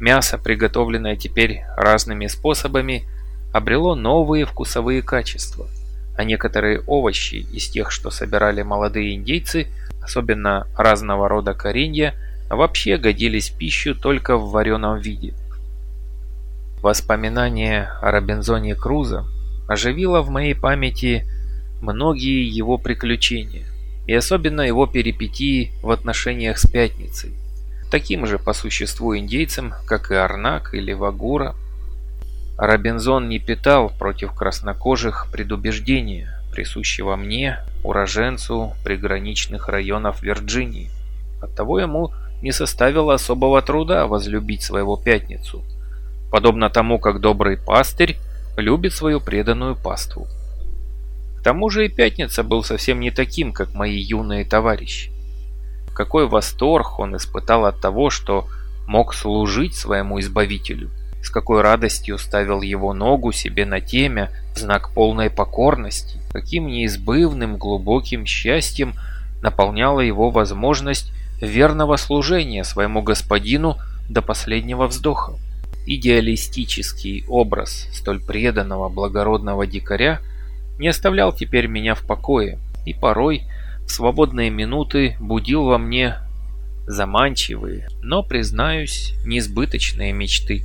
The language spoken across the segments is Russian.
Мясо, приготовленное теперь разными способами, обрело новые вкусовые качества, а некоторые овощи из тех, что собирали молодые индейцы, особенно разного рода коренья, вообще годились пищу только в вареном виде. Воспоминание о Робинзоне Крузо оживило в моей памяти многие его приключения, и особенно его перипетии в отношениях с Пятницей, таким же по существу индейцам, как и Арнак или Вагура. Робинзон не питал против краснокожих предубеждения, присущего мне, уроженцу приграничных районов Вирджинии. Оттого ему не составило особого труда возлюбить своего Пятницу – подобно тому, как добрый пастырь любит свою преданную паству. К тому же и Пятница был совсем не таким, как мои юные товарищи. Какой восторг он испытал от того, что мог служить своему Избавителю, с какой радостью ставил его ногу себе на темя в знак полной покорности, каким неизбывным глубоким счастьем наполняла его возможность верного служения своему господину до последнего вздоха. Идеалистический образ столь преданного благородного дикаря не оставлял теперь меня в покое и порой свободные минуты будил во мне заманчивые, но, признаюсь, несбыточные мечты.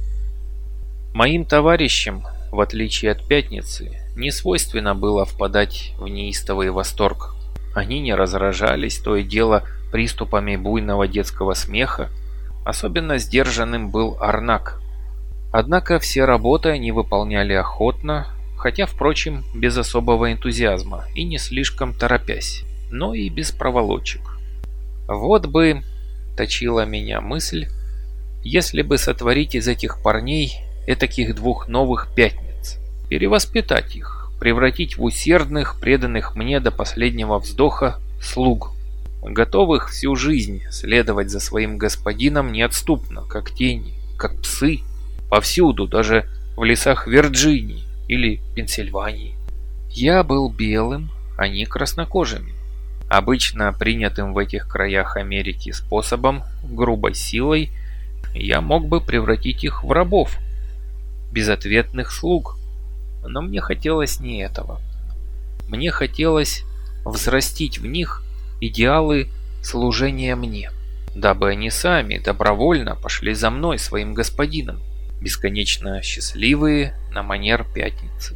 Моим товарищам, в отличие от пятницы, не свойственно было впадать в неистовый восторг. Они не разражались то и дело приступами буйного детского смеха. Особенно сдержанным был Арнак, Однако все работы они выполняли охотно, хотя, впрочем, без особого энтузиазма и не слишком торопясь, но и без проволочек. Вот бы, точила меня мысль, если бы сотворить из этих парней этаких двух новых пятниц, перевоспитать их, превратить в усердных, преданных мне до последнего вздоха слуг, готовых всю жизнь следовать за своим господином неотступно, как тени, как псы, Повсюду, даже в лесах Вирджинии или Пенсильвании. Я был белым, а не краснокожими. Обычно принятым в этих краях Америки способом, грубой силой, я мог бы превратить их в рабов, безответных слуг. Но мне хотелось не этого. Мне хотелось взрастить в них идеалы служения мне, дабы они сами добровольно пошли за мной, своим господином бесконечно счастливые на манер пятницы.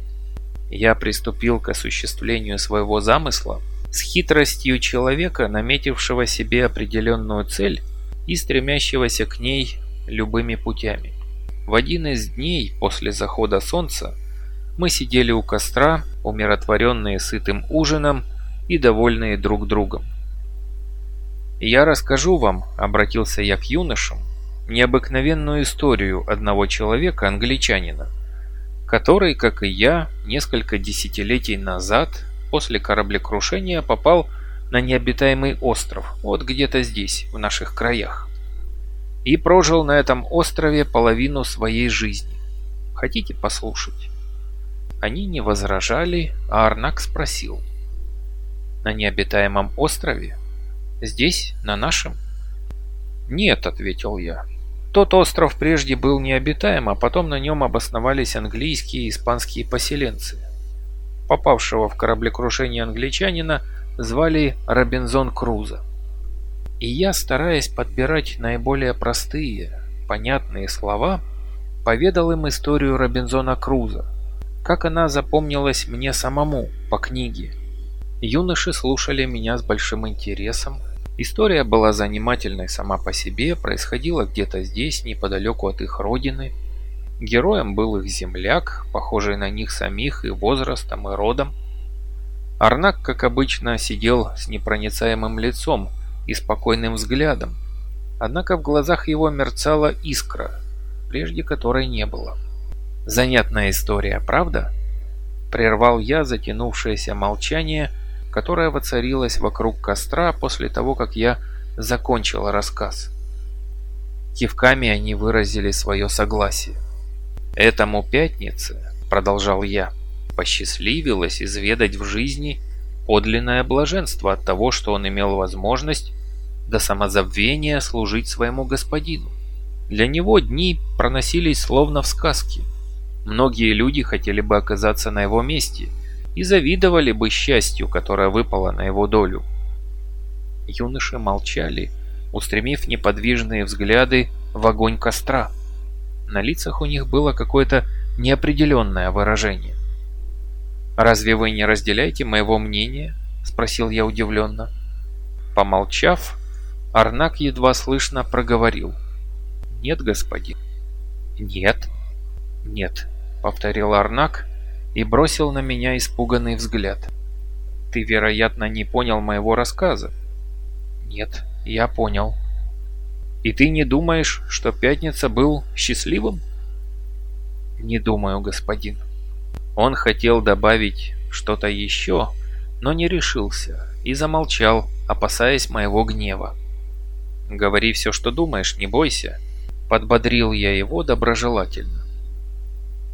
Я приступил к осуществлению своего замысла с хитростью человека, наметившего себе определенную цель и стремящегося к ней любыми путями. В один из дней после захода солнца мы сидели у костра, умиротворенные сытым ужином и довольные друг другом. «Я расскажу вам», — обратился я к юношам, необыкновенную историю одного человека-англичанина, который, как и я, несколько десятилетий назад, после кораблекрушения, попал на необитаемый остров, вот где-то здесь, в наших краях. И прожил на этом острове половину своей жизни. Хотите послушать? Они не возражали, а Арнак спросил. «На необитаемом острове? Здесь, на нашем?» «Нет», — ответил я, тот остров прежде был необитаем, а потом на нем обосновались английские и испанские поселенцы. Попавшего в кораблекрушение англичанина звали Робинзон Крузо. И я, стараясь подбирать наиболее простые, понятные слова, поведал им историю Робинзона Круза, как она запомнилась мне самому по книге. Юноши слушали меня с большим интересом, История была занимательной сама по себе, происходила где-то здесь, неподалеку от их родины. Героем был их земляк, похожий на них самих и возрастом, и родом. Арнак, как обычно, сидел с непроницаемым лицом и спокойным взглядом, однако в глазах его мерцала искра, прежде которой не было. Занятная история, правда? Прервал я затянувшееся молчание – которая воцарилась вокруг костра после того, как я закончил рассказ. Кивками они выразили свое согласие. «Этому пятнице», — продолжал я, — «посчастливилось изведать в жизни подлинное блаженство от того, что он имел возможность до самозабвения служить своему господину. Для него дни проносились словно в сказке. Многие люди хотели бы оказаться на его месте и завидовали бы счастью, которое выпало на его долю. Юноши молчали, устремив неподвижные взгляды в огонь костра. На лицах у них было какое-то неопределенное выражение. «Разве вы не разделяете моего мнения?» – спросил я удивленно. Помолчав, Арнак едва слышно проговорил. «Нет, господин». «Нет». «Нет», — повторил Арнак и бросил на меня испуганный взгляд. «Ты, вероятно, не понял моего рассказа». «Нет, я понял». «И ты не думаешь, что Пятница был счастливым?» «Не думаю, господин». Он хотел добавить что-то еще, но не решился и замолчал, опасаясь моего гнева. «Говори все, что думаешь, не бойся», — подбодрил я его доброжелательно.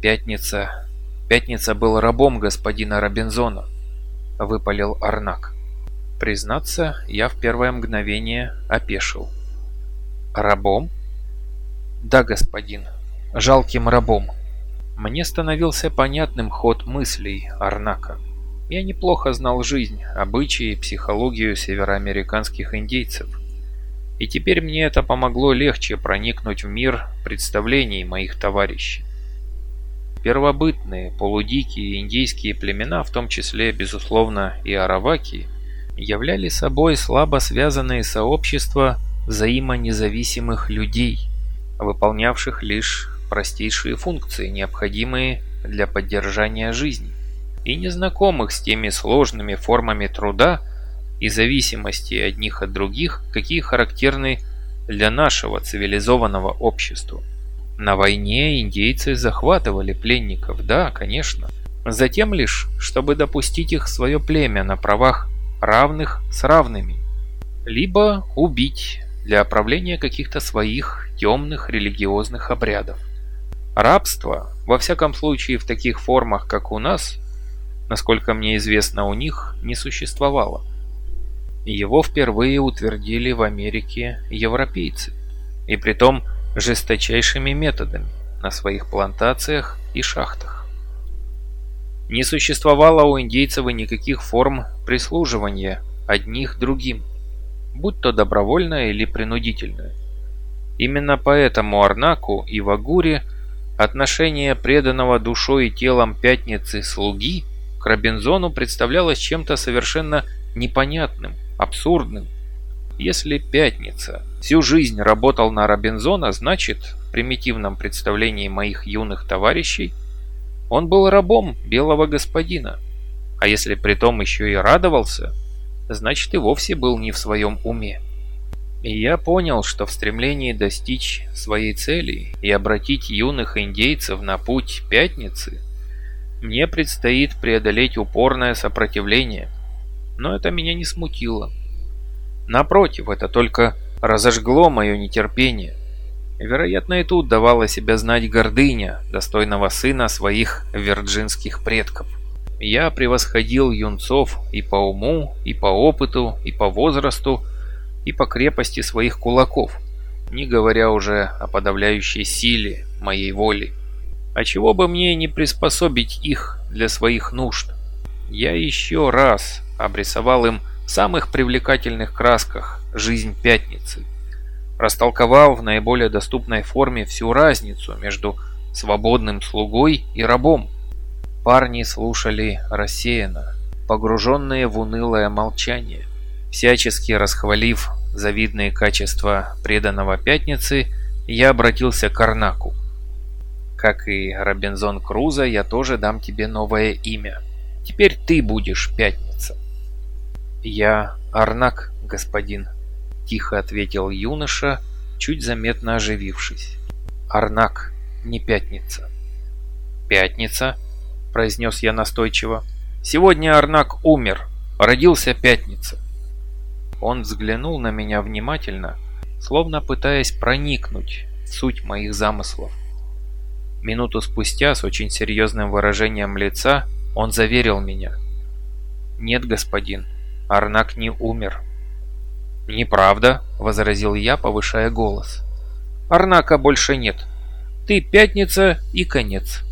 «Пятница... Пятница был рабом господина Робинзона», — выпалил Арнак. Признаться, я в первое мгновение опешил. «Рабом?» «Да, господин, жалким рабом». Мне становился понятным ход мыслей Арнака. Я неплохо знал жизнь, обычаи психологию североамериканских индейцев. И теперь мне это помогло легче проникнуть в мир представлений моих товарищей. Первобытные, полудикие индейские племена, в том числе, безусловно, и араваки, являли собой слабо связанные сообщества взаимонезависимых людей, выполнявших лишь простейшие функции, необходимые для поддержания жизни и незнакомых с теми сложными формами труда и зависимости одних от других, какие характерны для нашего цивилизованного общества. На войне индейцы захватывали пленников, да, конечно. Затем лишь, чтобы допустить их в свое племя на правах равных с равными. Либо убить для оправления каких-то своих темных религиозных обрядов. Рабство, во всяком случае в таких формах, как у нас, насколько мне известно, у них не существовало. Его впервые утвердили в Америке европейцы, и притом жесточайшими методами на своих плантациях и шахтах. Не существовало у индейцев никаких форм прислуживания одних другим, будь то добровольное или принудительное. Именно поэтому Арнаку и Вагуре отношение преданного душой и телом пятницы слуги – Робинзону представлялось чем-то совершенно непонятным, абсурдным. Если Пятница всю жизнь работал на Робинзона, значит, в примитивном представлении моих юных товарищей, он был рабом белого господина. А если при том еще и радовался, значит и вовсе был не в своем уме. И я понял, что в стремлении достичь своей цели и обратить юных индейцев на путь Пятницы – мне предстоит преодолеть упорное сопротивление. Но это меня не смутило. Напротив, это только разожгло мое нетерпение. Вероятно, и тут давала себя знать гордыня достойного сына своих вирджинских предков. Я превосходил юнцов и по уму, и по опыту, и по возрасту, и по крепости своих кулаков, не говоря уже о подавляющей силе моей воли. А чего бы мне не приспособить их для своих нужд? Я еще раз обрисовал им в самых привлекательных красках жизнь пятницы. Растолковал в наиболее доступной форме всю разницу между свободным слугой и рабом. Парни слушали рассеянно, погруженные в унылое молчание. Всячески расхвалив завидные качества преданного пятницы, я обратился к Арнаку. Как и Робинзон Крузо, я тоже дам тебе новое имя. Теперь ты будешь Пятница. Я Арнак, господин, тихо ответил юноша, чуть заметно оживившись. Арнак, не Пятница. Пятница, произнес я настойчиво. Сегодня Арнак умер, родился Пятница. Он взглянул на меня внимательно, словно пытаясь проникнуть в суть моих замыслов. Минуту спустя, с очень серьезным выражением лица, он заверил меня. «Нет, господин, Арнак не умер». «Неправда», — возразил я, повышая голос. Арнака больше нет. Ты пятница и конец.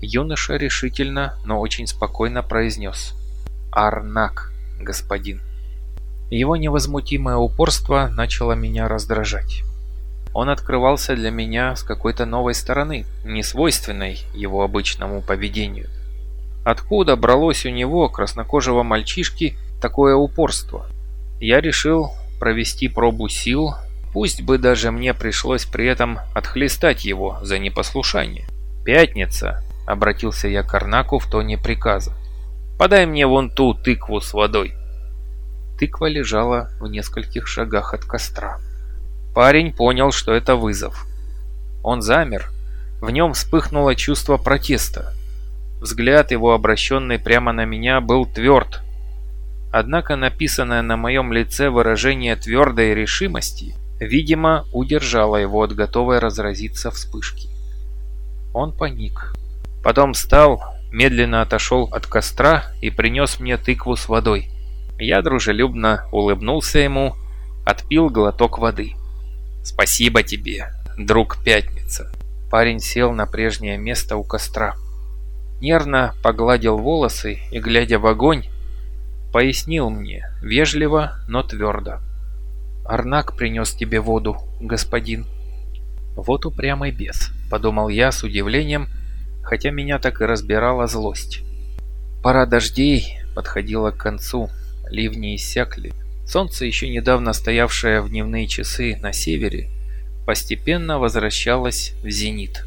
Юноша решительно, но очень спокойно произнес. Арнак, господин. Его невозмутимое упорство начало меня раздражать. Он открывался для меня с какой-то новой стороны, не свойственной его обычному поведению. Откуда бралось у него, краснокожего мальчишки, такое упорство? Я решил провести пробу сил, пусть бы даже мне пришлось при этом отхлестать его за непослушание. «Пятница», — обратился я к Арнаку в тоне приказа. «Подай мне вон ту тыкву с водой». Тыква лежала в нескольких шагах от костра. Парень понял, что это вызов. Он замер. В нем вспыхнуло чувство протеста. Взгляд его, обращенный прямо на меня, был тверд. Однако написанное на моем лице выражение твердой решимости, видимо, удержало его от готовой разразиться вспышки. Он паник. Потом встал, медленно отошел от костра и принес мне тыкву с водой. Я дружелюбно улыбнулся ему, отпил глоток воды. «Спасибо тебе, друг Пятница». Парень сел на прежнее место у костра. Нервно погладил волосы и, глядя в огонь, пояснил мне, вежливо, но твердо. «Арнак принес тебе воду, господин». «Вот упрямый бес», — подумал я с удивлением, хотя меня так и разбирала злость. Пора дождей подходила к концу, ливни иссякли, Солнце, еще недавно стоявшее в дневные часы на севере, постепенно возвращалось в зенит.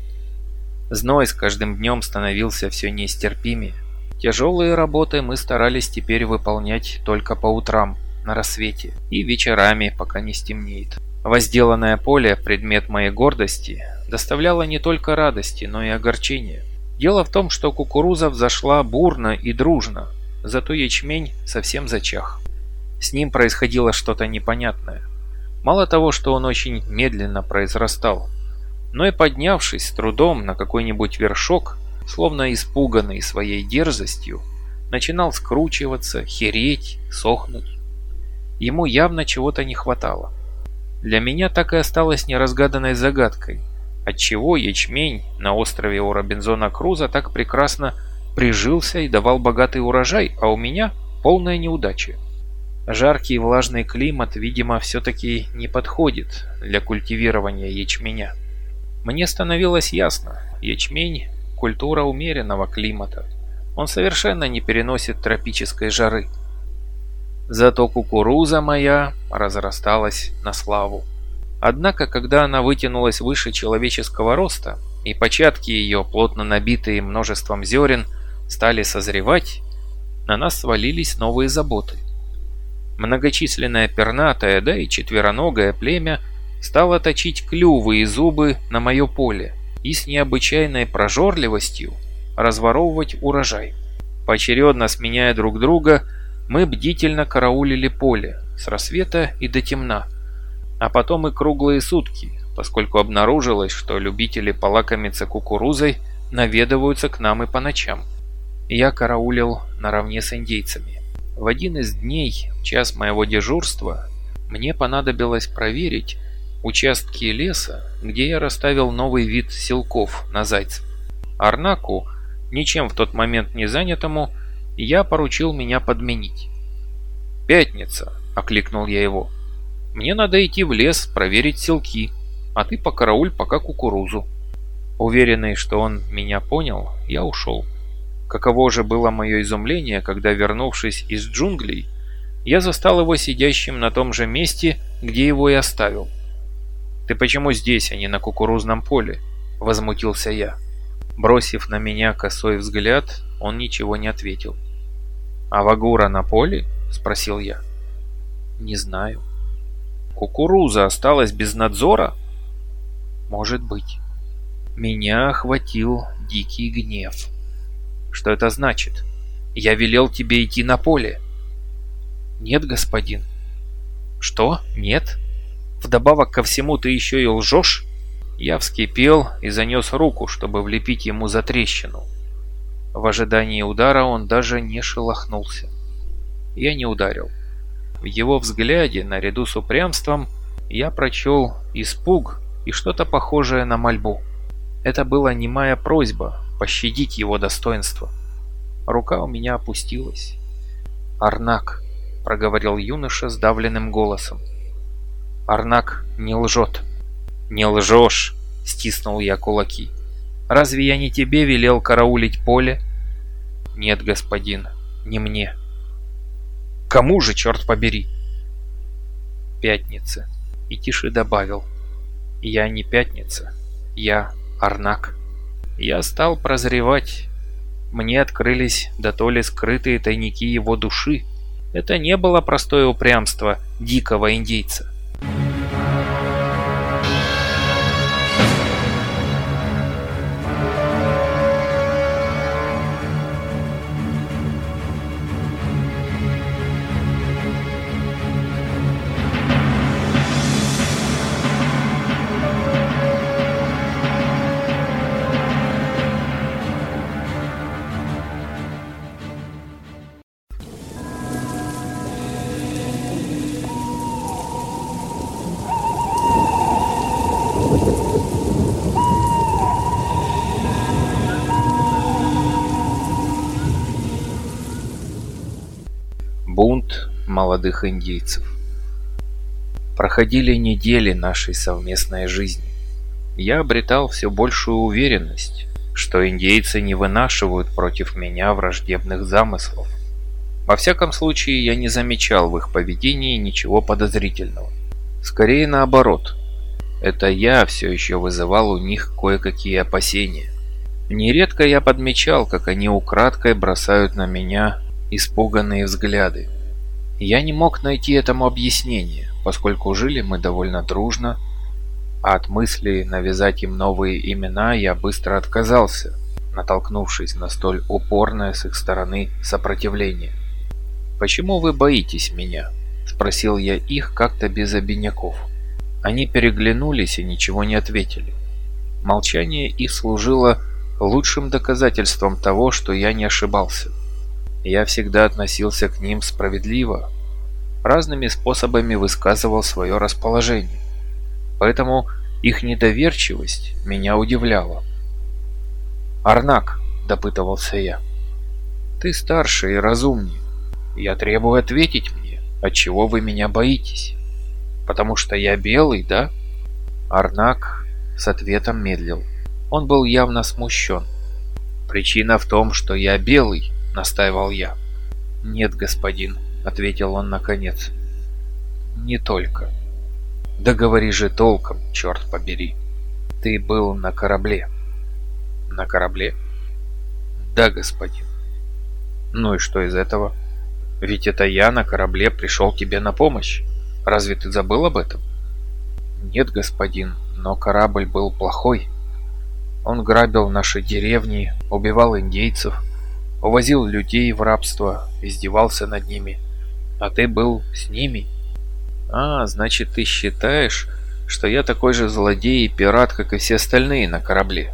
Зной с каждым днем становился все нестерпимее. Тяжелые работы мы старались теперь выполнять только по утрам, на рассвете, и вечерами, пока не стемнеет. Возделанное поле, предмет моей гордости, доставляло не только радости, но и огорчения. Дело в том, что кукуруза взошла бурно и дружно, зато ячмень совсем зачах. С ним происходило что-то непонятное. Мало того, что он очень медленно произрастал, но и поднявшись с трудом на какой-нибудь вершок, словно испуганный своей дерзостью, начинал скручиваться, хереть, сохнуть. Ему явно чего-то не хватало. Для меня так и осталось неразгаданной загадкой, отчего ячмень на острове у Робинзона Круза так прекрасно прижился и давал богатый урожай, а у меня полная неудача. Жаркий и влажный климат, видимо, все-таки не подходит для культивирования ячменя. Мне становилось ясно, ячмень – культура умеренного климата. Он совершенно не переносит тропической жары. Зато кукуруза моя разрасталась на славу. Однако, когда она вытянулась выше человеческого роста, и початки ее, плотно набитые множеством зерен, стали созревать, на нас свалились новые заботы – Многочисленное пернатое, да и четвероногое племя стало точить клювы и зубы на мое поле и с необычайной прожорливостью разворовывать урожай. Поочередно сменяя друг друга, мы бдительно караулили поле с рассвета и до темна, а потом и круглые сутки, поскольку обнаружилось, что любители полакомиться кукурузой наведываются к нам и по ночам. Я караулил наравне с индейцами. В один из дней, час моего дежурства, мне понадобилось проверить участки леса, где я расставил новый вид селков на зайцев. Арнаку, ничем в тот момент не занятому, я поручил меня подменить. «Пятница», — окликнул я его. «Мне надо идти в лес проверить селки, а ты покарауль пока кукурузу». Уверенный, что он меня понял, я ушел. Каково же было мое изумление, когда, вернувшись из джунглей, я застал его сидящим на том же месте, где его и оставил. «Ты почему здесь, а не на кукурузном поле?» – возмутился я. Бросив на меня косой взгляд, он ничего не ответил. «А Вагура на поле?» – спросил я. «Не знаю». «Кукуруза осталась без надзора?» «Может быть». Меня охватил дикий гнев. Что это значит? Я велел тебе идти на поле. Нет, господин. Что? Нет? Вдобавок ко всему ты еще и лжешь? Я вскипел и занес руку, чтобы влепить ему за трещину. В ожидании удара он даже не шелохнулся. Я не ударил. В его взгляде, наряду с упрямством, я прочел испуг и что-то похожее на мольбу. Это была немая просьба пощадить его достоинство. Рука у меня опустилась. «Арнак», — проговорил юноша сдавленным голосом. «Арнак не лжет». «Не лжешь», — стиснул я кулаки. «Разве я не тебе велел караулить поле?» «Нет, господин, не мне». «Кому же, черт побери?» «Пятница». И тише добавил. «Я не пятница, я Арнак». Я стал прозревать. Мне открылись да то ли скрытые тайники его души. Это не было простое упрямство дикого индейца. Молодых индейцев. Проходили недели нашей совместной жизни. Я обретал все большую уверенность, что индейцы не вынашивают против меня враждебных замыслов. Во всяком случае, я не замечал в их поведении ничего подозрительного. Скорее наоборот. Это я все еще вызывал у них кое-какие опасения. Нередко я подмечал, как они украдкой бросают на меня испуганные взгляды. Я не мог найти этому объяснение, поскольку жили мы довольно дружно, а от мысли навязать им новые имена я быстро отказался, натолкнувшись на столь упорное с их стороны сопротивление. «Почему вы боитесь меня?» – спросил я их как-то без обиняков. Они переглянулись и ничего не ответили. Молчание их служило лучшим доказательством того, что я не ошибался. Я всегда относился к ним справедливо, разными способами высказывал свое расположение. Поэтому их недоверчивость меня удивляла. «Арнак», — допытывался я, — «ты старше и разумнее. Я требую ответить мне, отчего вы меня боитесь. Потому что я белый, да?» Арнак с ответом медлил. Он был явно смущен. «Причина в том, что я белый», — настаивал я. «Нет, господин», — ответил он наконец. «Не только». «Да говори же толком, черт побери. Ты был на корабле». «На корабле?» «Да, господин». «Ну и что из этого? Ведь это я на корабле пришел тебе на помощь. Разве ты забыл об этом?» «Нет, господин, но корабль был плохой. Он грабил наши деревни, убивал индейцев» увозил людей в рабство, издевался над ними. А ты был с ними? А, значит, ты считаешь, что я такой же злодей и пират, как и все остальные на корабле?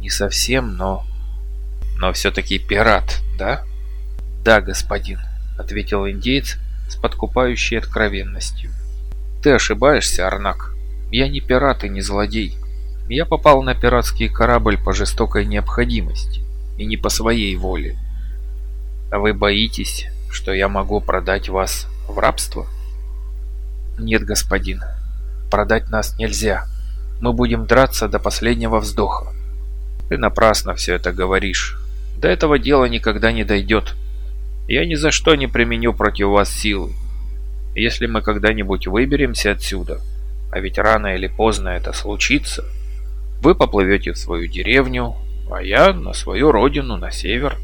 Не совсем, но... Но все-таки пират, да? Да, господин, ответил индейец с подкупающей откровенностью. Ты ошибаешься, Арнак. Я не пират и не злодей. Я попал на пиратский корабль по жестокой необходимости и не по своей воле. А вы боитесь, что я могу продать вас в рабство? Нет, господин, продать нас нельзя. Мы будем драться до последнего вздоха. Ты напрасно все это говоришь. До этого дела никогда не дойдет. Я ни за что не применю против вас силы. Если мы когда-нибудь выберемся отсюда, а ведь рано или поздно это случится, вы поплывете в свою деревню, а я на свою родину, на север.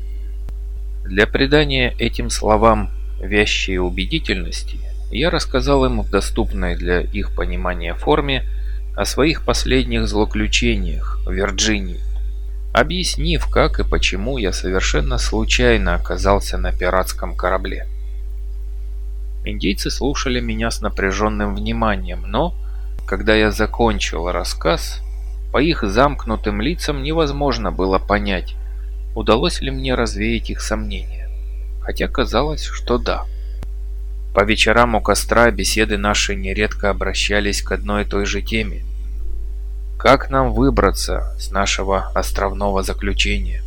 Для придания этим словам вящей убедительности я рассказал им в доступной для их понимания форме о своих последних злоключениях в Вирджинии, объяснив, как и почему я совершенно случайно оказался на пиратском корабле. Индейцы слушали меня с напряженным вниманием, но, когда я закончил рассказ, по их замкнутым лицам невозможно было понять, удалось ли мне развеять их сомнения. Хотя казалось, что да. По вечерам у костра беседы наши нередко обращались к одной и той же теме. как нам выбраться с нашего островного заключения.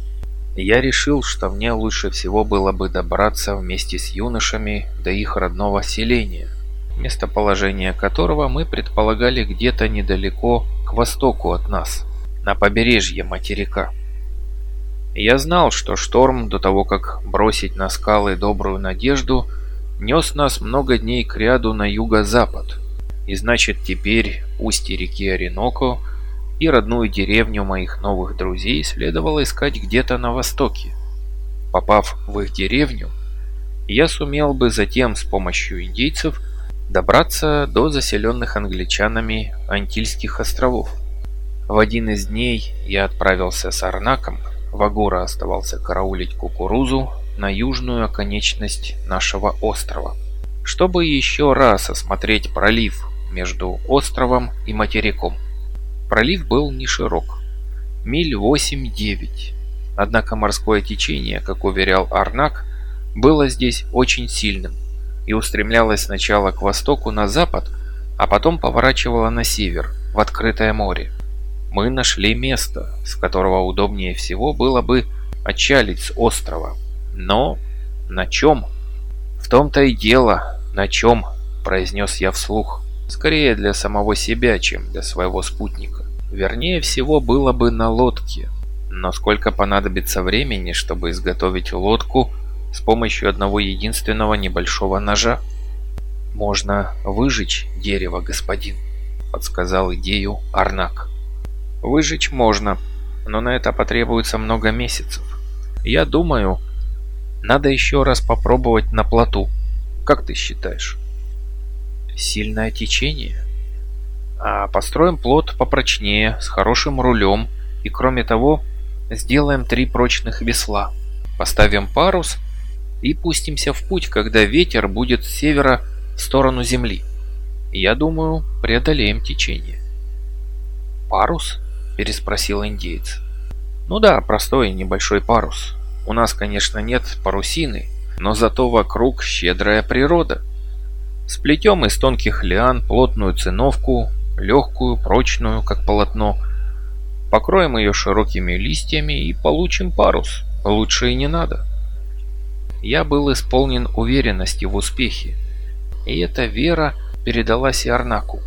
Я решил, что мне лучше всего было бы добраться вместе с юношами до их родного селения, местоположение которого мы предполагали где-то недалеко к востоку от нас, на побережье материка. Я знал, что шторм до того, как бросить на скалы добрую надежду, нес нас много дней к ряду на юго-запад. И значит теперь устье реки Ореноко и родную деревню моих новых друзей следовало искать где-то на востоке. Попав в их деревню, я сумел бы затем с помощью индейцев добраться до заселенных англичанами Антильских островов. В один из дней я отправился с Арнаком, Вагора оставался караулить кукурузу на южную оконечность нашего острова, чтобы еще раз осмотреть пролив между островом и материком. Пролив был не широк, миль 8-9, однако морское течение, как уверял Арнак, было здесь очень сильным и устремлялось сначала к востоку на запад, а потом поворачивало на север, в открытое море. Мы нашли место, с которого удобнее всего было бы отчалить с острова. Но на чем? В том-то и дело, на чем, произнес я вслух. Скорее для самого себя, чем для своего спутника. Вернее всего было бы на лодке. Но сколько понадобится времени, чтобы изготовить лодку с помощью одного единственного небольшого ножа? «Можно выжечь дерево, господин», — подсказал идею Арнак. Выжечь можно, но на это потребуется много месяцев. Я думаю, надо еще раз попробовать на плоту. Как ты считаешь? Сильное течение? А построим плот попрочнее, с хорошим рулем. И кроме того, сделаем три прочных весла. Поставим парус и пустимся в путь, когда ветер будет с севера в сторону земли. Я думаю, преодолеем течение. Парус? Переспросил индеец. Ну да, простой небольшой парус. У нас, конечно, нет парусины, но зато вокруг щедрая природа. Сплетем из тонких лиан плотную циновку, легкую, прочную, как полотно. Покроем ее широкими листьями и получим парус. Лучше и не надо. Я был исполнен уверенности в успехе. И эта вера передалась и Арнаку.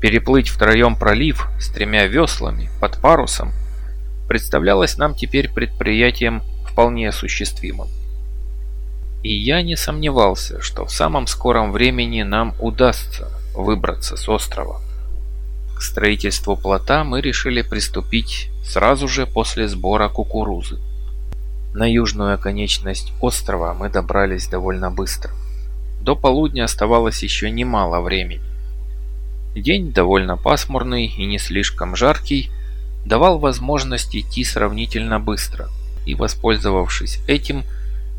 Переплыть втроем пролив с тремя веслами под парусом представлялось нам теперь предприятием вполне осуществимым. И я не сомневался, что в самом скором времени нам удастся выбраться с острова. К строительству плота мы решили приступить сразу же после сбора кукурузы. На южную оконечность острова мы добрались довольно быстро. До полудня оставалось еще немало времени. День довольно пасмурный и не слишком жаркий, давал возможность идти сравнительно быстро, и воспользовавшись этим,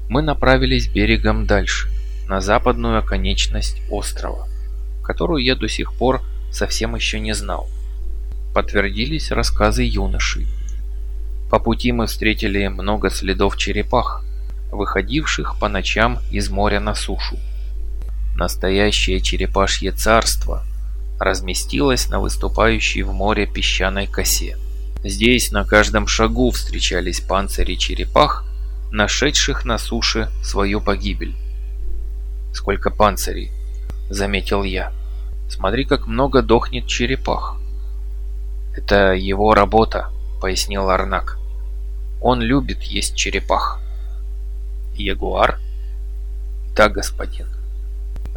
мы направились берегом дальше, на западную оконечность острова, которую я до сих пор совсем еще не знал. Подтвердились рассказы юношей. По пути мы встретили много следов черепах, выходивших по ночам из моря на сушу. Настоящее черепашье царство – разместилась на выступающей в море песчаной косе. Здесь на каждом шагу встречались панцири черепах, нашедших на суше свою погибель. «Сколько панцирей!» — заметил я. «Смотри, как много дохнет черепах!» «Это его работа», — пояснил Арнак. «Он любит есть черепах». «Ягуар?» «Да, господин».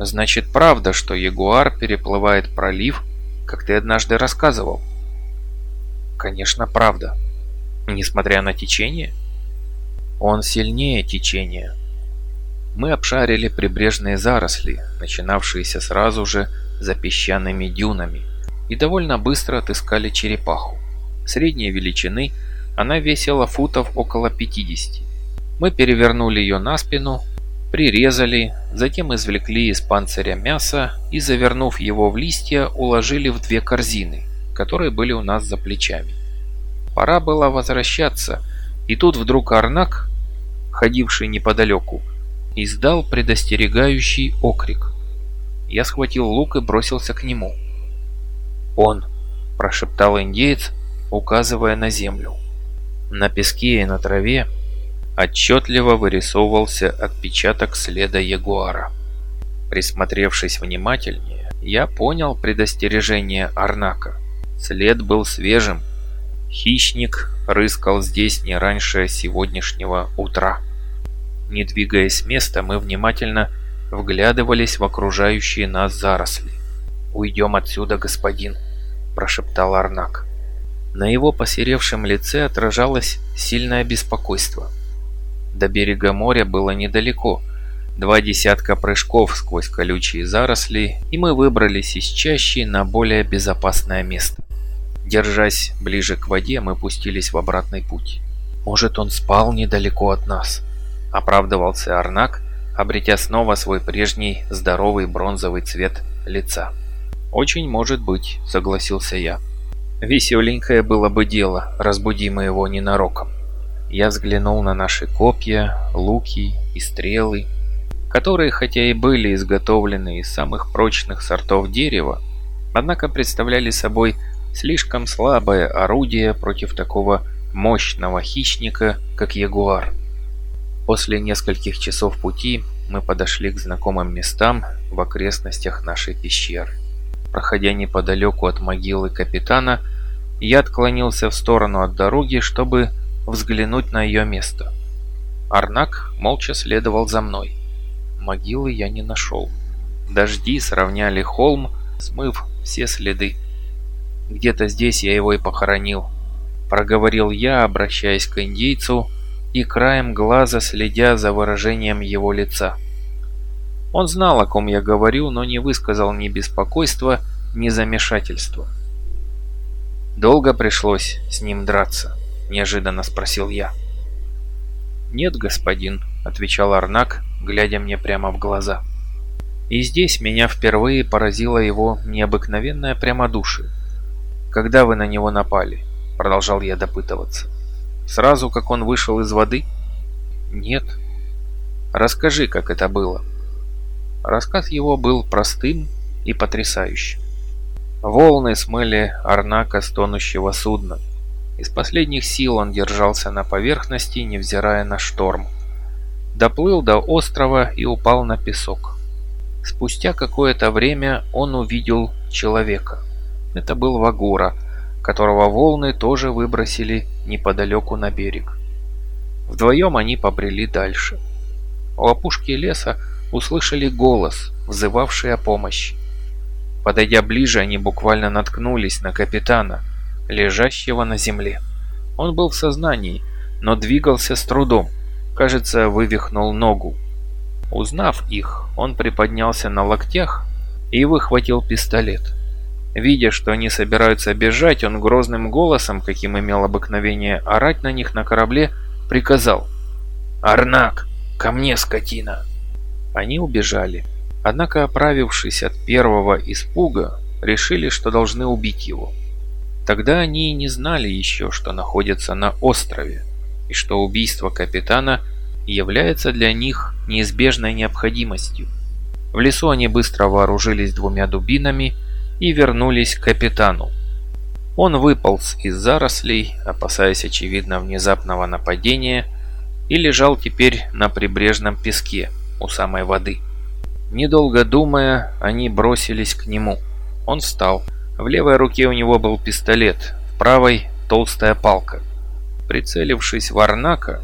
Значит, правда, что ягуар переплывает пролив, как ты однажды рассказывал? Конечно, правда. Несмотря на течение? Он сильнее течения. Мы обшарили прибрежные заросли, начинавшиеся сразу же за песчаными дюнами, и довольно быстро отыскали черепаху. Средней величины она весила футов около 50. Мы перевернули ее на спину Прирезали, затем извлекли из панциря мясо и, завернув его в листья, уложили в две корзины, которые были у нас за плечами. Пора было возвращаться, и тут вдруг Арнак, ходивший неподалеку, издал предостерегающий окрик. Я схватил лук и бросился к нему. «Он!» – прошептал индеец, указывая на землю. На песке и на траве отчетливо вырисовывался отпечаток следа ягуара. Присмотревшись внимательнее, я понял предостережение Арнака. След был свежим. Хищник рыскал здесь не раньше сегодняшнего утра. Не двигаясь с места, мы внимательно вглядывались в окружающие нас заросли. «Уйдем отсюда, господин», – прошептал Арнак. На его посеревшем лице отражалось сильное беспокойство. До берега моря было недалеко. Два десятка прыжков сквозь колючие заросли, и мы выбрались из чащи на более безопасное место. Держась ближе к воде, мы пустились в обратный путь. «Может, он спал недалеко от нас?» – оправдывался Арнак, обретя снова свой прежний здоровый бронзовый цвет лица. «Очень может быть», – согласился я. «Веселенькое было бы дело, разбуди мы его ненароком». Я взглянул на наши копья, луки и стрелы, которые хотя и были изготовлены из самых прочных сортов дерева, однако представляли собой слишком слабое орудие против такого мощного хищника, как ягуар. После нескольких часов пути мы подошли к знакомым местам в окрестностях нашей пещеры. Проходя неподалеку от могилы капитана, я отклонился в сторону от дороги, чтобы взглянуть на ее место. Арнак молча следовал за мной. Могилы я не нашел. Дожди сравняли холм, смыв все следы. Где-то здесь я его и похоронил. Проговорил я, обращаясь к индейцу, и краем глаза следя за выражением его лица. Он знал, о ком я говорю, но не высказал ни беспокойства, ни замешательства. «Долго пришлось с ним драться?» – неожиданно спросил я. «Нет, господин», – отвечал Арнак, глядя мне прямо в глаза. И здесь меня впервые поразило его необыкновенное прямодушие. «Когда вы на него напали?» – продолжал я допытываться. Сразу, как он вышел из воды? Нет. Расскажи, как это было. Рассказ его был простым и потрясающим. Волны смыли Арнака с тонущего судна. Из последних сил он держался на поверхности, невзирая на шторм. Доплыл до острова и упал на песок. Спустя какое-то время он увидел человека. Это был Вагура – которого волны тоже выбросили неподалеку на берег. Вдвоем они побрели дальше. У опушки леса услышали голос, взывавший о помощи. Подойдя ближе, они буквально наткнулись на капитана, лежащего на земле. Он был в сознании, но двигался с трудом. Кажется, вывихнул ногу. Узнав их, он приподнялся на локтях и выхватил пистолет. Видя, что они собираются бежать, он грозным голосом, каким имел обыкновение орать на них на корабле, приказал «Арнак, ко мне, скотина!» Они убежали. Однако, оправившись от первого испуга, решили, что должны убить его. Тогда они не знали еще, что находятся на острове, и что убийство капитана является для них неизбежной необходимостью. В лесу они быстро вооружились двумя дубинами и вернулись к капитану. Он выполз из зарослей, опасаясь очевидно внезапного нападения, и лежал теперь на прибрежном песке у самой воды. Недолго думая, они бросились к нему. Он встал. В левой руке у него был пистолет, в правой – толстая палка. Прицелившись в Арнака,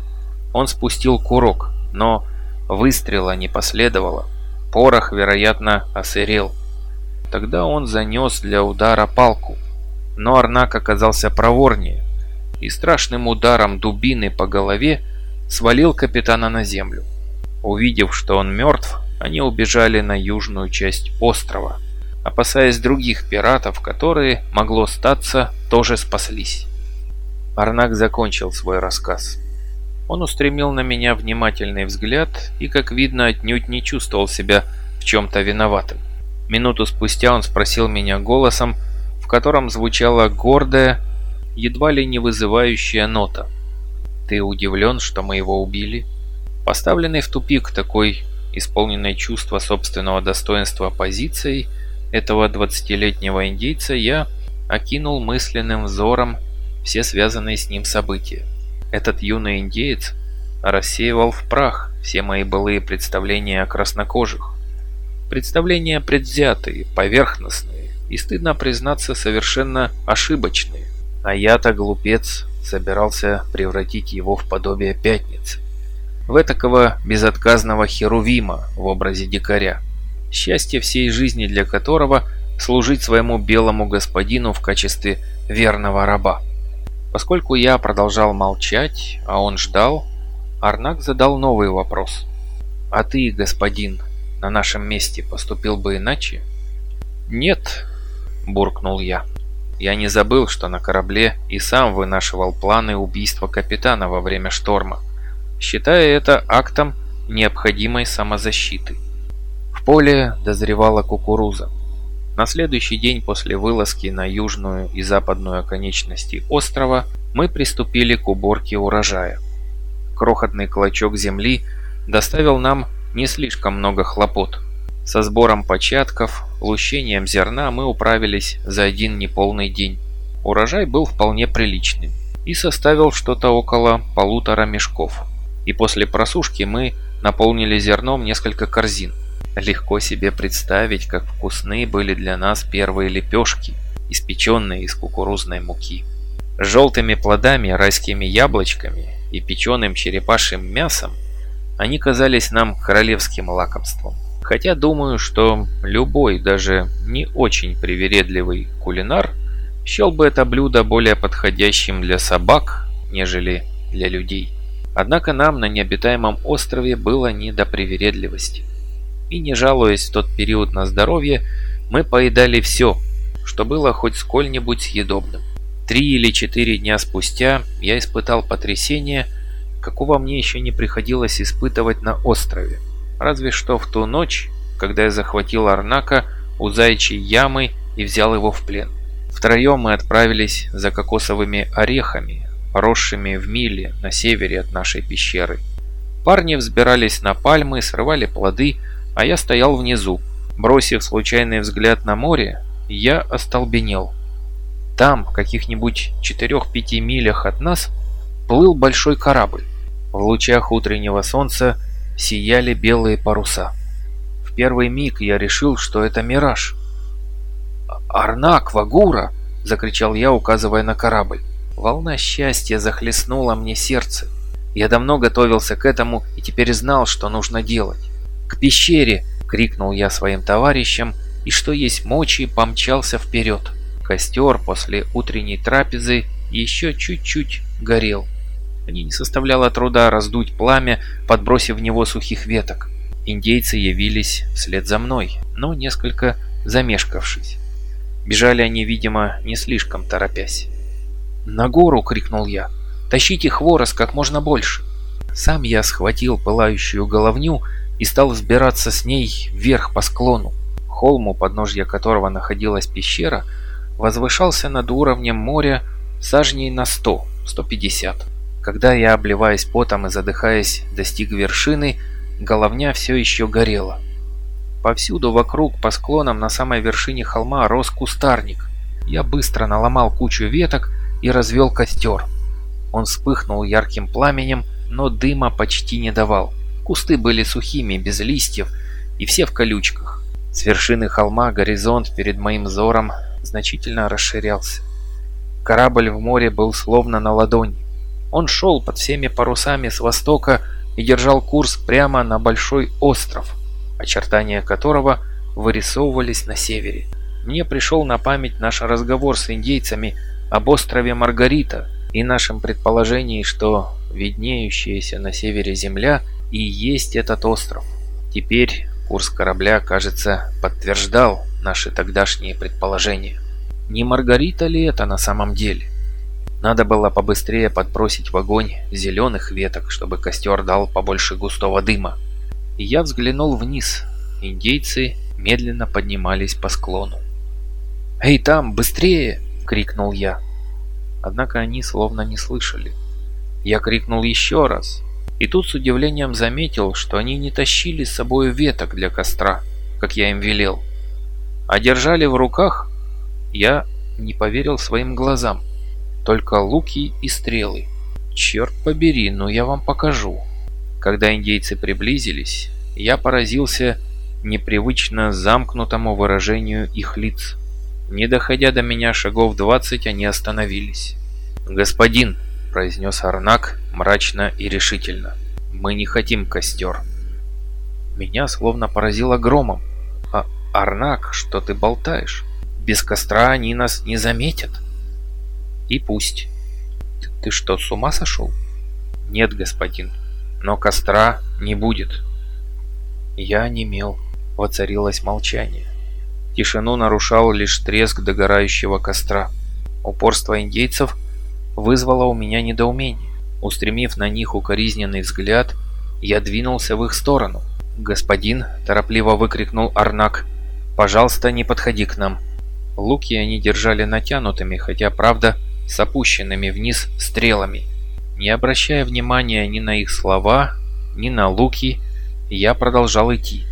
он спустил курок, но выстрела не последовало. Порох, вероятно, осырел. Тогда он занес для удара палку. Но Арнак оказался проворнее и страшным ударом дубины по голове свалил капитана на землю. Увидев, что он мертв, они убежали на южную часть острова, опасаясь других пиратов, которые, могло статься, тоже спаслись. Арнак закончил свой рассказ. Он устремил на меня внимательный взгляд и, как видно, отнюдь не чувствовал себя в чем-то виноватым. Минуту спустя он спросил меня голосом, в котором звучала гордая, едва ли не вызывающая нота. «Ты удивлен, что мы его убили?» Поставленный в тупик такой исполненной чувства собственного достоинства позицией этого двадцатилетнего индейца, я окинул мысленным взором все связанные с ним события. Этот юный индеец рассеивал в прах все мои былые представления о краснокожих. Представления предвзятые, поверхностные и, стыдно признаться, совершенно ошибочные. А я-то, глупец, собирался превратить его в подобие пятницы. В этакого безотказного херувима в образе дикаря. Счастье всей жизни для которого служить своему белому господину в качестве верного раба. Поскольку я продолжал молчать, а он ждал, Арнак задал новый вопрос. «А ты, господин, на нашем месте поступил бы иначе?» «Нет», – буркнул я. Я не забыл, что на корабле и сам вынашивал планы убийства капитана во время шторма, считая это актом необходимой самозащиты. Поле дозревала кукуруза. На следующий день после вылазки на южную и западную оконечности острова мы приступили к уборке урожая. Крохотный клочок земли доставил нам не слишком много хлопот. Со сбором початков, лущением зерна мы управились за один неполный день. Урожай был вполне приличным и составил что-то около полутора мешков. И после просушки мы наполнили зерном несколько корзин. Легко себе представить, как вкусны были для нас первые лепешки, испеченные из кукурузной муки. С желтыми плодами, райскими яблочками и печеным черепашьим мясом они казались нам королевским лакомством. Хотя думаю, что любой, даже не очень привередливый кулинар счел бы это блюдо более подходящим для собак, нежели для людей. Однако нам на необитаемом острове было не до привередливости. И не жалуясь в тот период на здоровье, мы поедали все, что было хоть сколь-нибудь съедобным. Три или четыре дня спустя я испытал потрясение, какого мне еще не приходилось испытывать на острове. Разве что в ту ночь, когда я захватил Арнака у Заячьей ямы и взял его в плен. Втроем мы отправились за кокосовыми орехами, росшими в миле на севере от нашей пещеры. Парни взбирались на пальмы, срывали плоды, а я стоял внизу. Бросив случайный взгляд на море, я остолбенел. Там, в каких-нибудь 4-5 милях от нас, плыл большой корабль. В лучах утреннего солнца сияли белые паруса. В первый миг я решил, что это мираж. «Арнак, Вагура!» – закричал я, указывая на корабль. Волна счастья захлестнула мне сердце. Я давно готовился к этому и теперь знал, что нужно делать. «К пещере!» – крикнул я своим товарищам, и что есть мочи, помчался вперед. Костер после утренней трапезы еще чуть-чуть горел. Мне не составляло труда раздуть пламя, подбросив в него сухих веток. Индейцы явились вслед за мной, но несколько замешкавшись. Бежали они, видимо, не слишком торопясь. «На гору!» — крикнул я. «Тащите хворост как можно больше!» Сам я схватил пылающую головню и стал взбираться с ней вверх по склону. Холм, у подножья которого находилась пещера, возвышался над уровнем моря сажней на 100-150. Когда я, обливаясь потом и задыхаясь, достиг вершины, головня все еще горела. Повсюду вокруг по склонам на самой вершине холма рос кустарник. Я быстро наломал кучу веток и развел костер. Он вспыхнул ярким пламенем, но дыма почти не давал. Кусты были сухими, без листьев, и все в колючках. С вершины холма горизонт перед моим взором значительно расширялся. Корабль в море был словно на ладони. Он шел под всеми парусами с востока и держал курс прямо на большой остров, очертания которого вырисовывались на севере. Мне пришел на память наш разговор с индейцами об острове Маргарита и нашем предположении, что виднеющаяся на севере земля и есть этот остров. Теперь курс корабля, кажется, подтверждал наши тогдашние предположения. Не Маргарита ли это на самом деле? Надо было побыстрее подбросить в огонь зеленых веток, чтобы костер дал побольше густого дыма. И я взглянул вниз. Индейцы медленно поднимались по склону. «Эй, там, быстрее!» — крикнул я. Однако они словно не слышали. Я крикнул еще раз. И тут с удивлением заметил, что они не тащили с собой веток для костра, как я им велел. А держали в руках, я не поверил своим глазам только луки и стрелы. Черт побери, но я вам покажу. Когда индейцы приблизились, я поразился непривычно замкнутому выражению их лиц. Не доходя до меня шагов двадцать, они остановились. «Господин», — произнес Арнак мрачно и решительно, — «мы не хотим костер». Меня словно поразило громом. «А, Арнак, что ты болтаешь? Без костра они нас не заметят». «И пусть». «Ты, ты что, с ума сошел?» «Нет, господин, но костра не будет». Я немел. Воцарилось молчание. Тишину нарушал лишь треск догорающего костра. Упорство индейцев вызвало у меня недоумение. Устремив на них укоризненный взгляд, я двинулся в их сторону. «Господин!» – торопливо выкрикнул Арнак. «Пожалуйста, не подходи к нам!» Луки они держали натянутыми, хотя, правда, с опущенными вниз стрелами. Не обращая внимания ни на их слова, ни на луки, я продолжал идти.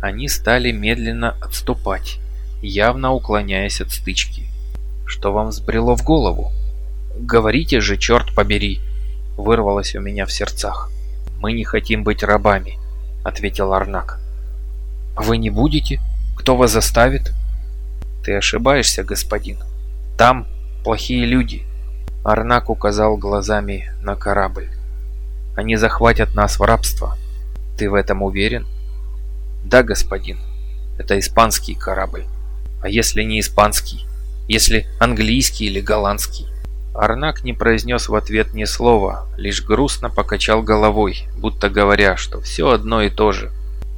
Они стали медленно отступать, явно уклоняясь от стычки. «Что вам взбрело в голову?» «Говорите же, черт побери!» Вырвалось у меня в сердцах. «Мы не хотим быть рабами», — ответил Арнак. «Вы не будете? Кто вас заставит?» «Ты ошибаешься, господин. Там плохие люди». Арнак указал глазами на корабль. «Они захватят нас в рабство. Ты в этом уверен?» «Да, господин. Это испанский корабль. А если не испанский? Если английский или голландский?» Арнак не произнес в ответ ни слова, лишь грустно покачал головой, будто говоря, что все одно и то же.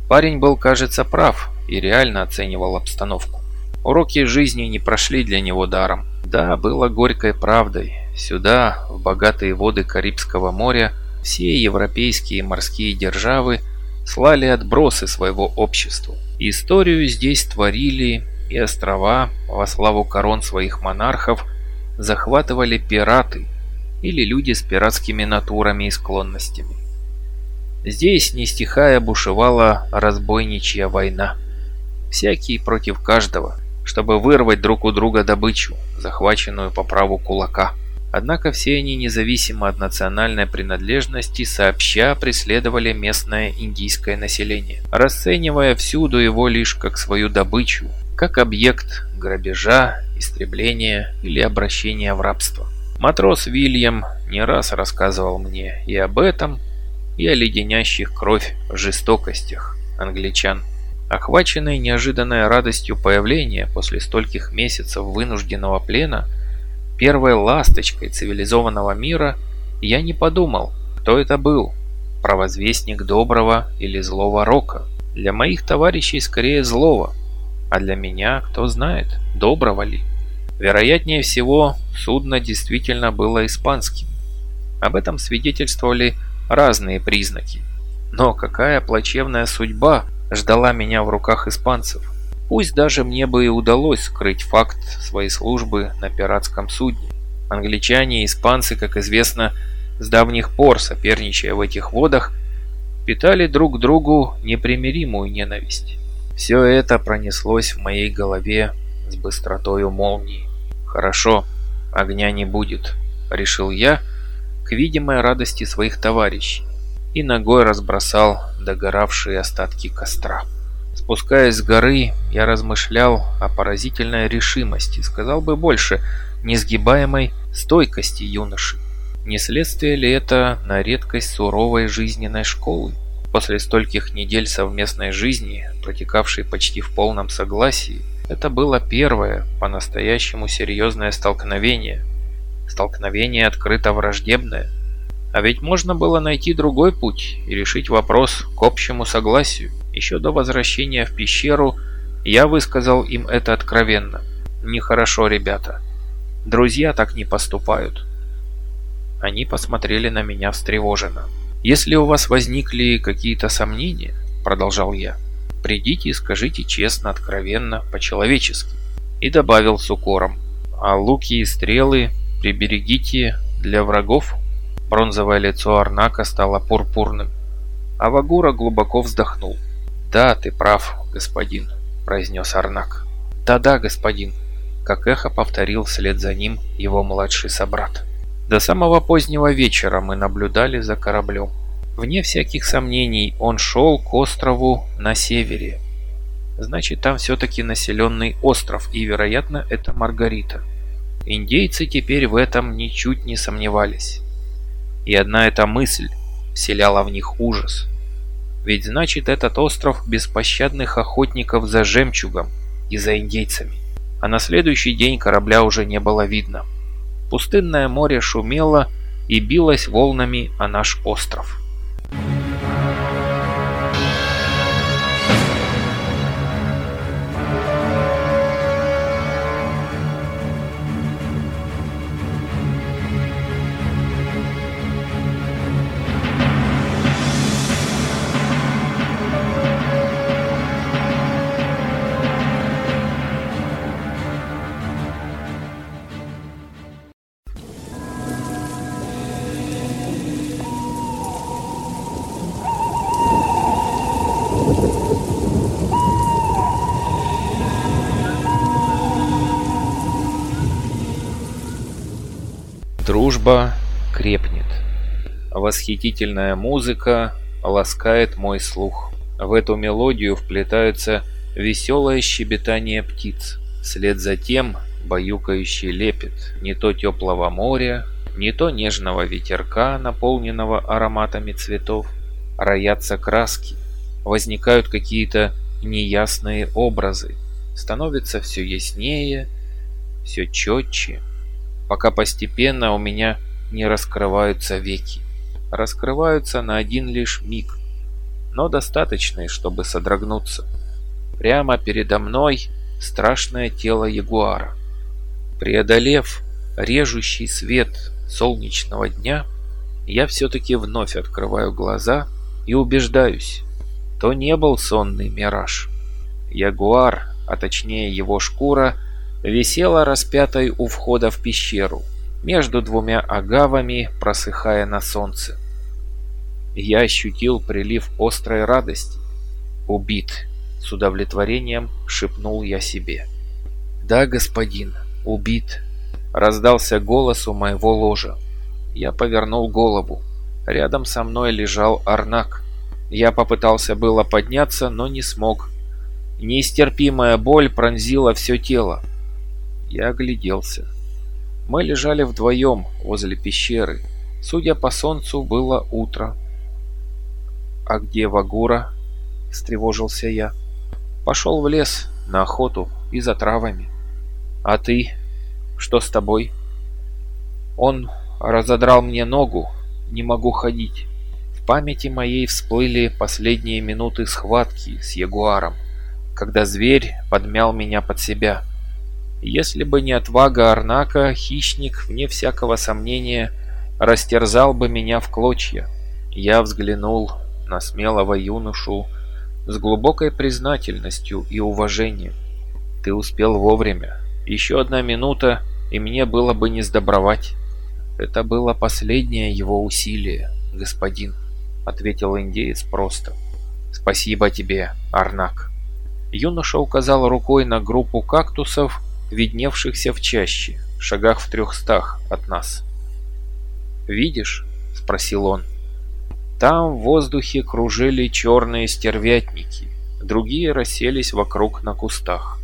Парень был, кажется, прав и реально оценивал обстановку. Уроки жизни не прошли для него даром. Да, было горькой правдой. Сюда, в богатые воды Карибского моря, все европейские морские державы слали отбросы своего общества. Историю здесь творили и острова во славу корон своих монархов захватывали пираты или люди с пиратскими натурами и склонностями. Здесь, не стихая, бушевала разбойничья война. Всякий против каждого, чтобы вырвать друг у друга добычу, захваченную по праву кулака. Однако все они, независимо от национальной принадлежности, сообща преследовали местное индийское население, расценивая всюду его лишь как свою добычу, как объект грабежа, истребления или обращения в рабство. Матрос Вильям не раз рассказывал мне и об этом, и о леденящих кровь жестокостях англичан. Охваченный неожиданной радостью появления после стольких месяцев вынужденного плена – первой ласточкой цивилизованного мира, я не подумал, кто это был, провозвестник доброго или злого рока. Для моих товарищей скорее злого, а для меня, кто знает, доброго ли. Вероятнее всего, судно действительно было испанским. Об этом свидетельствовали разные признаки. Но какая плачевная судьба ждала меня в руках испанцев. Пусть даже мне бы и удалось скрыть факт своей службы на пиратском судне. Англичане и испанцы, как известно, с давних пор, соперничая в этих водах, питали друг другу непримиримую ненависть. Все это пронеслось в моей голове с быстротою молнии. «Хорошо, огня не будет», — решил я, к видимой радости своих товарищей, и ногой разбросал догоравшие остатки костра. Спускаясь с горы, я размышлял о поразительной решимости, сказал бы больше, несгибаемой стойкости юноши. Не следствие ли это на редкость суровой жизненной школы? После стольких недель совместной жизни, протекавшей почти в полном согласии, это было первое, по-настоящему серьезное столкновение. Столкновение открыто враждебное. А ведь можно было найти другой путь и решить вопрос к общему согласию. Еще до возвращения в пещеру я высказал им это откровенно. Нехорошо, ребята. Друзья так не поступают. Они посмотрели на меня встревоженно. «Если у вас возникли какие-то сомнения, — продолжал я, — придите и скажите честно, откровенно, по-человечески». И добавил с укором. «А луки и стрелы приберегите для врагов». Бронзовое лицо Арнака стало пурпурным. А Вагура глубоко вздохнул. «Да, ты прав, господин», — произнес Арнак. «Да-да, господин», как эхо повторил вслед за ним его младший собрат. До самого позднего вечера мы наблюдали за кораблем. Вне всяких сомнений он шел к острову на севере. Значит, там все-таки населенный остров, и, вероятно, это Маргарита. Индейцы теперь в этом ничуть не сомневались. И одна эта мысль вселяла в них ужас. Ведь значит, этот остров беспощадных охотников за жемчугом и за индейцами. А на следующий день корабля уже не было видно. Пустынное море шумело и билось волнами о наш остров. Восхитительная музыка ласкает мой слух. В эту мелодию вплетаются веселое щебетание птиц. Вслед за тем баюкающий лепет не то теплого моря, не то нежного ветерка, наполненного ароматами цветов. Роятся краски, возникают какие-то неясные образы. Становится все яснее, все четче пока постепенно у меня не раскрываются веки. Раскрываются на один лишь миг, но достаточный, чтобы содрогнуться. Прямо передо мной страшное тело ягуара. Преодолев режущий свет солнечного дня, я все-таки вновь открываю глаза и убеждаюсь, то не был сонный мираж. Ягуар, а точнее его шкура, висела распятой у входа в пещеру, между двумя агавами, просыхая на солнце. Я ощутил прилив острой радости. «Убит!» — с удовлетворением шепнул я себе. «Да, господин, убит!» — раздался голос у моего ложа. Я повернул голову. Рядом со мной лежал Арнак. Я попытался было подняться, но не смог. Неистерпимая боль пронзила все тело. Я огляделся. Мы лежали вдвоем возле пещеры. Судя по солнцу, было утро. «А где Вагура?» — встревожился я. «Пошел в лес на охоту и за травами. А ты? Что с тобой?» «Он разодрал мне ногу, не могу ходить». В памяти моей всплыли последние минуты схватки с ягуаром, когда зверь подмял меня под себя. Если бы не отвага Арнака, хищник, вне всякого сомнения, растерзал бы меня в клочья. Я взглянул на смелого юношу с глубокой признательностью и уважением. Ты успел вовремя. Еще одна минута, и мне было бы не сдобровать. Это было последнее его усилие, господин, ответил индеец просто. Спасибо тебе, Арнак. Юноша указал рукой на группу кактусов, видневшихся в чаще, шагах в трехстах от нас. «Видишь?» — спросил он. Там в воздухе кружили черные стервятники, другие расселись вокруг на кустах.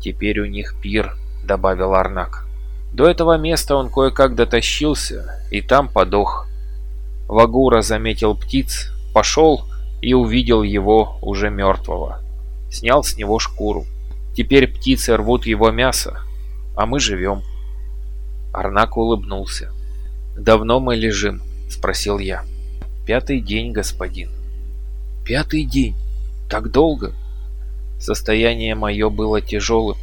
«Теперь у них пир», — добавил Арнак. До этого места он кое-как дотащился, и там подох. Вагура заметил птиц, пошел и увидел его уже мертвого. Снял с него шкуру. Теперь птицы рвут его мясо, а мы живем. Арнак улыбнулся. «Давно мы лежим?» — спросил я. «Пятый день, господин». «Пятый день? Так долго?» Состояние мое было тяжелым.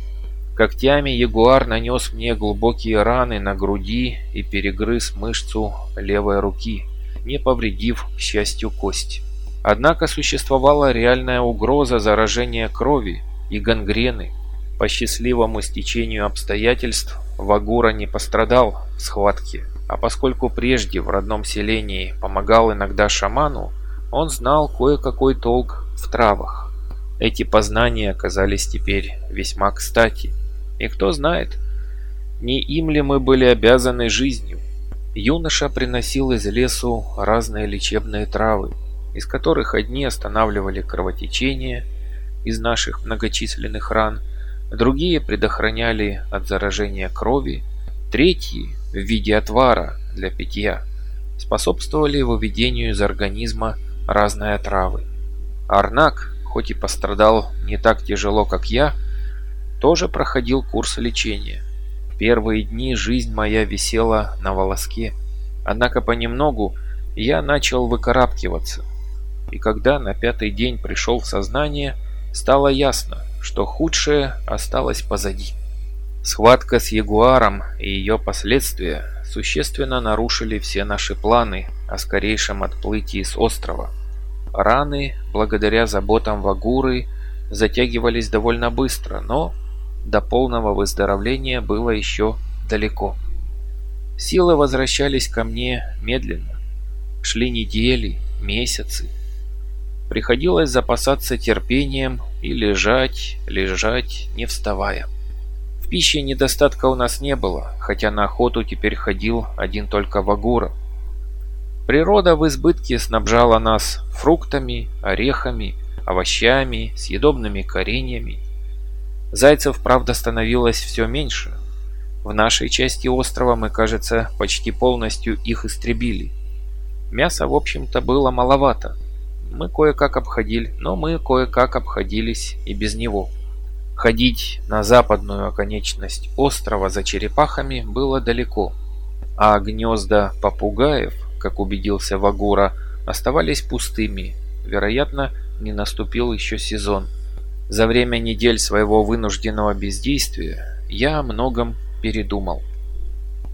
Когтями ягуар нанес мне глубокие раны на груди и перегрыз мышцу левой руки, не повредив, к счастью, кость. Однако существовала реальная угроза заражения крови, и гангрены. По счастливому стечению обстоятельств Вагура не пострадал в схватке, а поскольку прежде в родном селении помогал иногда шаману, он знал кое-какой толк в травах. Эти познания оказались теперь весьма кстати. И кто знает, не им ли мы были обязаны жизнью. Юноша приносил из лесу разные лечебные травы, из которых одни останавливали кровотечение из наших многочисленных ран, другие предохраняли от заражения крови, третьи в виде отвара для питья способствовали выведению из организма разной отравы. Арнак, хоть и пострадал не так тяжело, как я, тоже проходил курс лечения. В первые дни жизнь моя висела на волоске, однако понемногу я начал выкарабкиваться. И когда на пятый день пришел в сознание, стало ясно, что худшее осталось позади. Схватка с Ягуаром и ее последствия существенно нарушили все наши планы о скорейшем отплытии с острова. Раны, благодаря заботам Вагуры, затягивались довольно быстро, но до полного выздоровления было еще далеко. Силы возвращались ко мне медленно. Шли недели, месяцы. Приходилось запасаться терпением и лежать, лежать, не вставая. В недостатка у нас не было, хотя на охоту теперь ходил один только Вагура. Природа в избытке снабжала нас фруктами, орехами, овощами, съедобными кореньями. Зайцев, правда, становилось все меньше. В нашей части острова мы, кажется, почти полностью их истребили. Мяса, в общем-то, было маловато. Мы кое-как обходили, но мы кое-как обходились и без него. Ходить на западную оконечность острова за черепахами было далеко, а гнезда попугаев, как убедился Вагура, оставались пустыми. Вероятно, не наступил еще сезон. За время недель своего вынужденного бездействия я о многом передумал.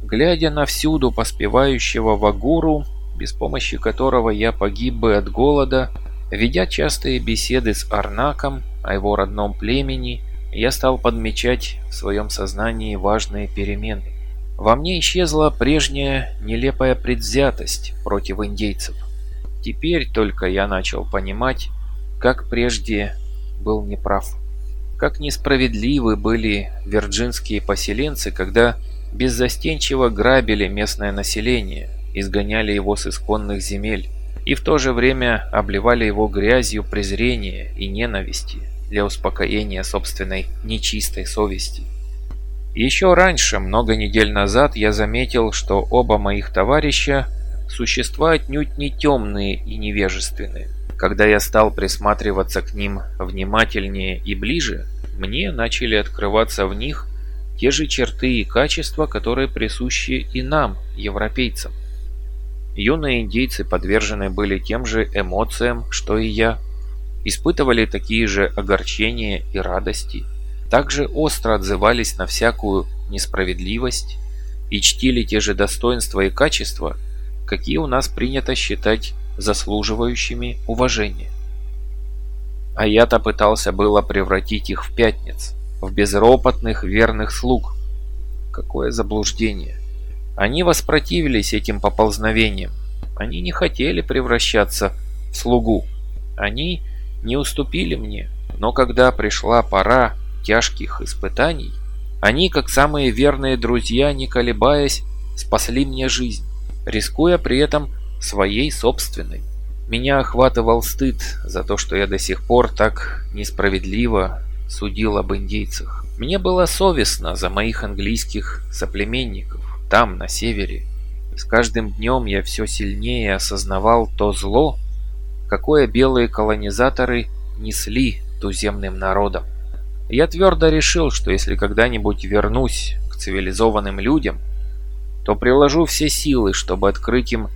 Глядя на всюду поспевающего Вагуру, без помощи которого я погиб бы от голода, ведя частые беседы с Арнаком о его родном племени, я стал подмечать в своем сознании важные перемены. Во мне исчезла прежняя нелепая предвзятость против индейцев. Теперь только я начал понимать, как прежде был неправ. Как несправедливы были вирджинские поселенцы, когда беззастенчиво грабили местное население, изгоняли его с исконных земель и в то же время обливали его грязью презрения и ненависти для успокоения собственной нечистой совести. Еще раньше, много недель назад, я заметил, что оба моих товарища – существа отнюдь не темные и невежественные. Когда я стал присматриваться к ним внимательнее и ближе, мне начали открываться в них те же черты и качества, которые присущи и нам, европейцам. Юные индейцы подвержены были тем же эмоциям, что и я – испытывали такие же огорчения и радости, также остро отзывались на всякую несправедливость и чтили те же достоинства и качества, какие у нас принято считать заслуживающими уважения. А я-то пытался было превратить их в пятниц, в безропотных верных слуг. Какое заблуждение. Они воспротивились этим поползновениям. Они не хотели превращаться в слугу. Они не уступили мне, но когда пришла пора тяжких испытаний, они, как самые верные друзья, не колебаясь, спасли мне жизнь, рискуя при этом своей собственной. Меня охватывал стыд за то, что я до сих пор так несправедливо судил об индейцах. Мне было совестно за моих английских соплеменников там, на севере. С каждым днем я все сильнее осознавал то зло, какое белые колонизаторы несли туземным народам. Я твердо решил, что если когда-нибудь вернусь к цивилизованным людям, то приложу все силы, чтобы открыть им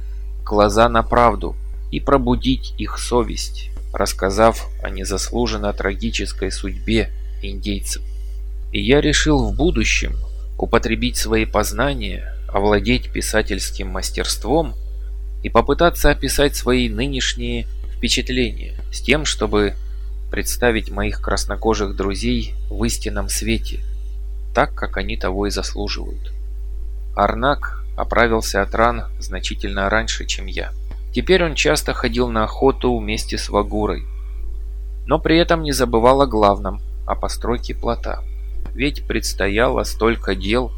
глаза на правду и пробудить их совесть, рассказав о незаслуженно трагической судьбе индейцев. И я решил в будущем употребить свои познания, овладеть писательским мастерством и попытаться описать свои нынешние впечатление с тем, чтобы представить моих краснокожих друзей в истинном свете, так, как они того и заслуживают. Арнак оправился от ран значительно раньше, чем я. Теперь он часто ходил на охоту вместе с Вагурой, но при этом не забывал о главном, о постройке плота. ведь предстояло столько дел.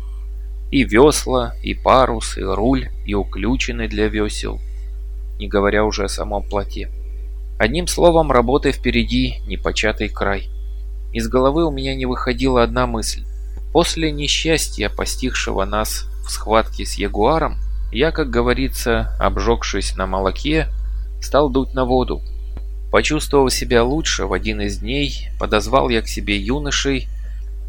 И весла, и парус, и руль, и уключены для весел, не говоря уже о самом плоте. Одним словом, работы впереди непочатый край. Из головы у меня не выходила одна мысль. После несчастья, постигшего нас в схватке с ягуаром, я, как говорится, обжегшись на молоке, стал дуть на воду. Почувствовав себя лучше, в один из дней подозвал я к себе юношей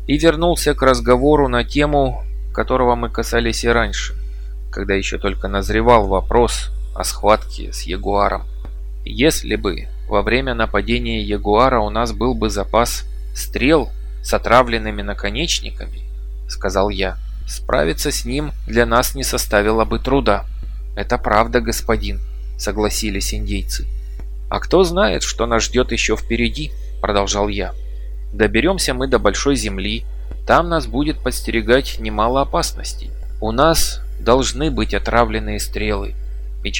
и вернулся к разговору на тему, которого мы касались и раньше, когда еще только назревал вопрос о схватке с ягуаром. Если бы во время нападения ягуара у нас был бы запас стрел с отравленными наконечниками, сказал я, справиться с ним для нас не составило бы труда. Это правда, господин, согласились индейцы. А кто знает, что нас ждет еще впереди, продолжал я. Доберемся мы до большой земли, там нас будет подстерегать немало опасностей. У нас должны быть отравленные стрелы,